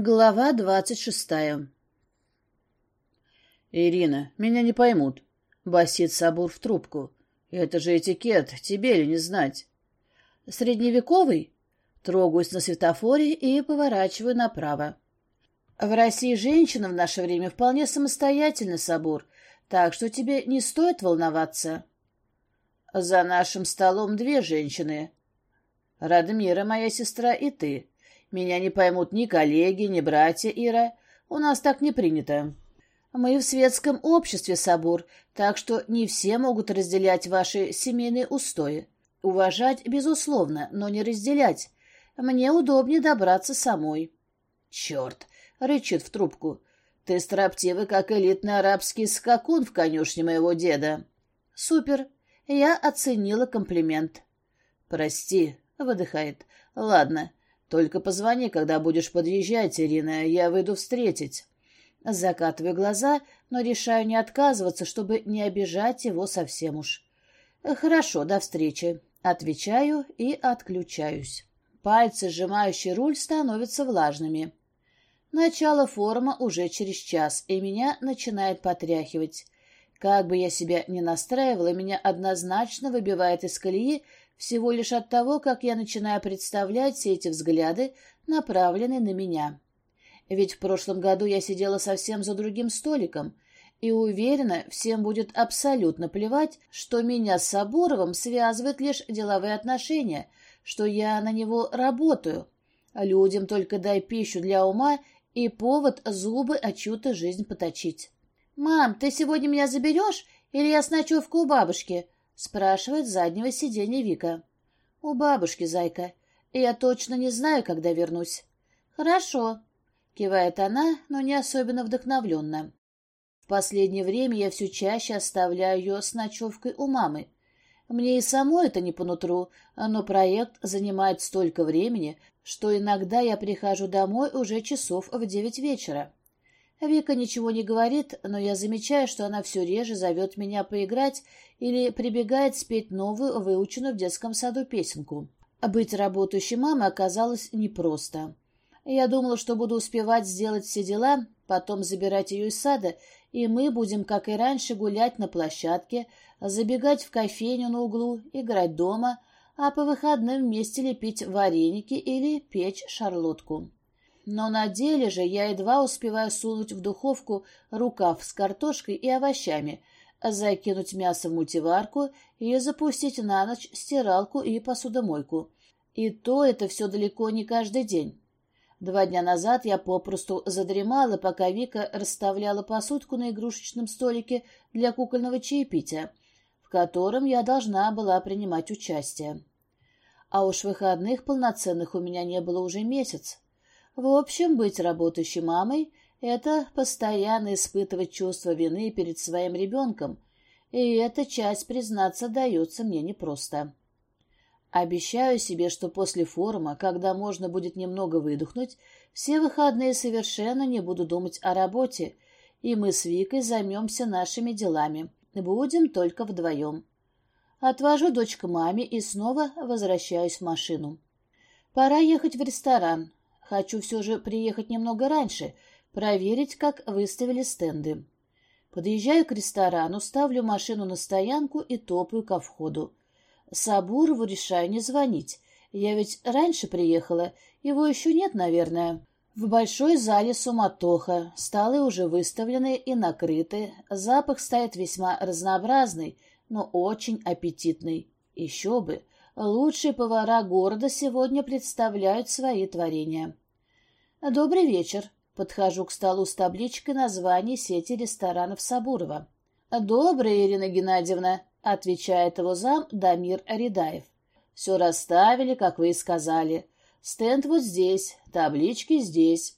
Глава двадцать шестая «Ирина, меня не поймут», — басит Сабур в трубку. «Это же этикет, тебе ли не знать?» «Средневековый?» Трогаюсь на светофоре и поворачиваю направо. В России женщина в наше время вполне самостоятельна, Сабур, так что тебе не стоит волноваться. За нашим столом две женщины. Радмира, моя сестра, и ты. Меня не поймут ни коллеги, ни братья Ира. У нас так не принято. Мы в светском обществе, Сабур, так что не все могут разделять ваши семейные устои. Уважать, безусловно, но не разделять. Мне удобнее добраться самой. Черт! — рычит в трубку. Ты строптивый, как элитный арабский скакун в конюшне моего деда. Супер. Я оценила комплимент. Прости, — выдыхает. Ладно, только позвони, когда будешь подъезжать, Ирина, я выйду встретить. Закатываю глаза, но решаю не отказываться, чтобы не обижать его совсем уж. Хорошо, до встречи. Отвечаю и отключаюсь. Пальцы, сжимающие руль, становятся влажными. Начало форума уже через час, и меня начинает потряхивать. Как бы я себя ни настраивала, меня однозначно выбивает из колеи всего лишь от того, как я начинаю представлять все эти взгляды, направленные на меня. Ведь в прошлом году я сидела совсем за другим столиком, и уверена, всем будет абсолютно плевать, что меня с Сабуровым связывают лишь деловые отношения, что я на него работаю. Людям только дай пищу для ума и повод зубы о чью-то жизнь поточить. «Мам, ты сегодня меня заберешь или я с ночевкой у бабушки?» Спрашивает с заднего сиденья Вика. «У бабушки, зайка. Я точно не знаю, когда вернусь». «Хорошо», — кивает она, но не особенно вдохновленно. В последнее время я все чаще оставляю ее с ночевкой у мамы. Мне и самой это не по нутру, но проект занимает столько времени, что иногда я прихожу домой уже часов в девять вечера. Вика ничего не говорит, но я замечаю, что она все реже зовет меня поиграть или прибегает спеть новую, выученную в детском саду песенку. Быть работающей мамой оказалось непросто. Я думала, что буду успевать сделать все дела, потом забирать ее из сада, и мы будем, как и раньше, гулять на площадке, забегать в кофейню на углу, играть дома, а по выходным вместе лепить вареники или печь шарлотку. Но на деле же я едва успеваю сунуть в духовку рукав с картошкой и овощами, закинуть мясо в мультиварку и запустить на ночь стиралку и посудомойку. И то это все далеко не каждый день. Два дня назад я попросту задремала, пока Вика расставляла посудку на игрушечном столике для кукольного чаепития, в котором я должна была принимать участие. А уж выходных полноценных у меня не было уже месяц. В общем, быть работающей мамой — это постоянно испытывать чувство вины перед своим ребенком, и эта часть, признаться, дается мне непросто. Обещаю себе, что после форума, когда можно будет немного выдохнуть, все выходные совершенно не буду думать о работе, и мы с Викой займемся нашими делами. Будем только вдвоем. Отвожу дочь к маме и снова возвращаюсь в машину. Пора ехать в ресторан. Хочу все же приехать немного раньше, проверить, как выставили стенды. Подъезжаю к ресторану, ставлю машину на стоянку и топаю ко входу. Сабурову решаю не звонить. Я ведь раньше приехала, его еще нет, наверное. В большой зале суматоха, столы уже выставлены и накрыты, запах стоит весьма разнообразный, но очень аппетитный. Еще бы, Лучшие повара города сегодня представляют свои творения. «Добрый вечер», — подхожу к столу с табличкой названий сети ресторанов Сабурова. «Добрый, Ирина Геннадьевна», — отвечает его зам Дамир Аридаев. «Все расставили, как вы и сказали. Стенд вот здесь, таблички здесь».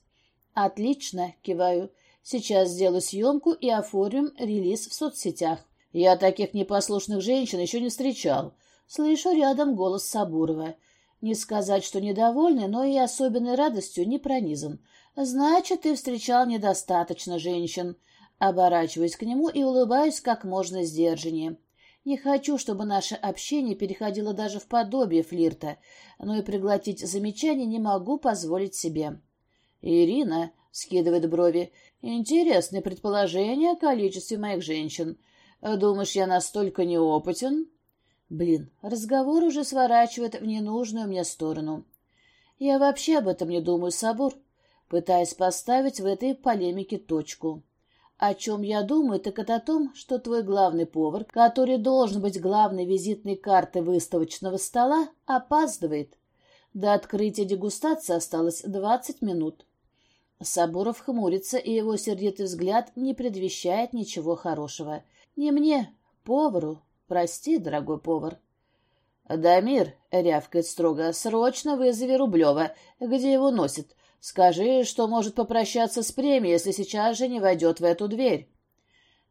«Отлично», — киваю. «Сейчас сделаю съемку и оформим релиз в соцсетях». «Я таких непослушных женщин еще не встречал», Слышу рядом голос Сабурова. Не сказать, что недовольный, но и особенной радостью не пронизан. «Значит, ты встречал недостаточно женщин». Оборачиваюсь к нему и улыбаюсь как можно сдержаннее. Не хочу, чтобы наше общение переходило даже в подобие флирта, но и приглотить замечания не могу позволить себе. Ирина скидывает брови. Интересное предположение о количестве моих женщин. Думаешь, я настолько неопытен? Блин, разговор уже сворачивает в ненужную мне сторону. Я вообще об этом не думаю, Сабур, пытаясь поставить в этой полемике точку. О чем я думаю, так это о том, что твой главный повар, который должен быть главной визитной картой выставочного стола, опаздывает. До открытия дегустации осталось двадцать минут. Сабуров хмурится, и его сердитый взгляд не предвещает ничего хорошего. Не мне, повару. Прости, дорогой повар. «Дамир», — рявкает строго, — «срочно вызови Рублева. Где его носит? Скажи, что может попрощаться с премией, если сейчас же не войдет в эту дверь».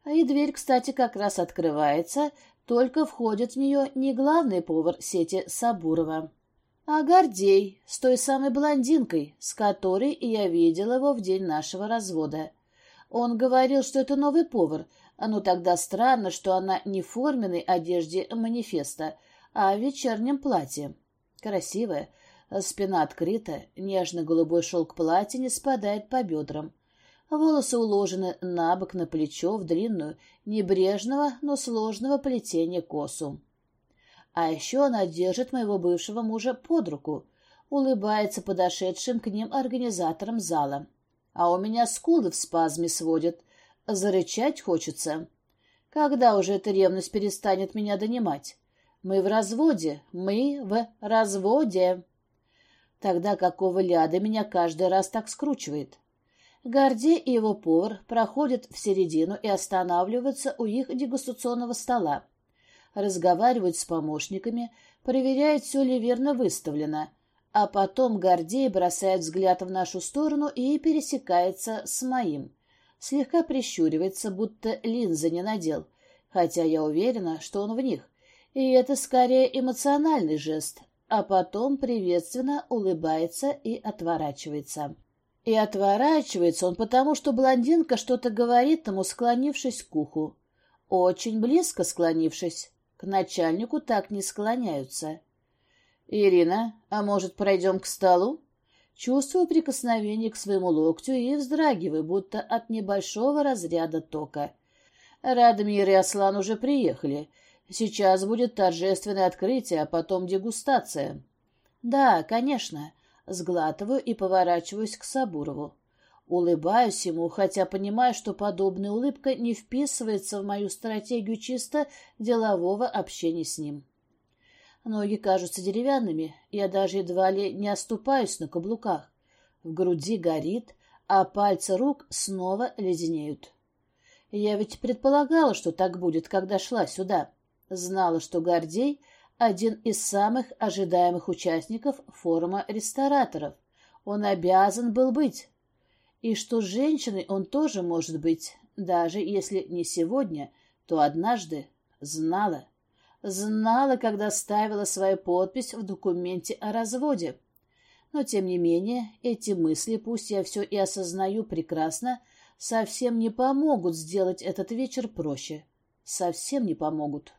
И дверь, кстати, как раз открывается, только входит в нее не главный повар сети Сабурова, а Гордей с той самой блондинкой, с которой я видел его в день нашего развода. Он говорил, что это новый повар, ну тогда странно, что она не в форменной одежде манифеста, а в вечернем платье. Красивая, Спина открыта, нежно-голубой шелк платья не спадает по бедрам. Волосы уложены на бок на плечо в длинную, небрежного, но сложного плетения косу. А еще она держит моего бывшего мужа под руку, улыбается подошедшим к ним организаторам зала. А у меня скулы в спазме сводят. Зарычать хочется. Когда уже эта ревность перестанет меня донимать? Мы в разводе, мы в разводе. Тогда какого ляда меня каждый раз так скручивает? Горди и его повар проходят в середину и останавливаются у их дегустационного стола. Разговаривают с помощниками, проверяют, все ли верно выставлено, а потом Гордей бросает взгляд в нашу сторону и пересекается с моим. Слегка прищуривается, будто линзы не надел, хотя я уверена, что он в них. И это скорее эмоциональный жест, а потом приветственно улыбается и отворачивается. И отворачивается он потому, что блондинка что-то говорит ему, склонившись к уху. Очень близко склонившись. К начальнику так не склоняются. «Ирина, а может, пройдем к столу?» Чувствую прикосновение к своему локтю и вздрагиваю, будто от небольшого разряда тока. Радмир и Аслан уже приехали. Сейчас будет торжественное открытие, а потом дегустация. Да, конечно. Сглатываю и поворачиваюсь к Сабурову. Улыбаюсь ему, хотя понимаю, что подобная улыбка не вписывается в мою стратегию чисто делового общения с ним. Ноги кажутся деревянными, я даже едва ли не оступаюсь на каблуках. В груди горит, а пальцы рук снова леденеют. Я ведь предполагала, что так будет, когда шла сюда. Знала, что Гордей — один из самых ожидаемых участников форума рестораторов. Он обязан был быть. И что с женщиной он тоже может быть, даже если не сегодня, то однажды знала. Знала, когда ставила свою подпись в документе о разводе. Но, тем не менее, эти мысли, пусть я все и осознаю прекрасно, совсем не помогут сделать этот вечер проще. Совсем не помогут.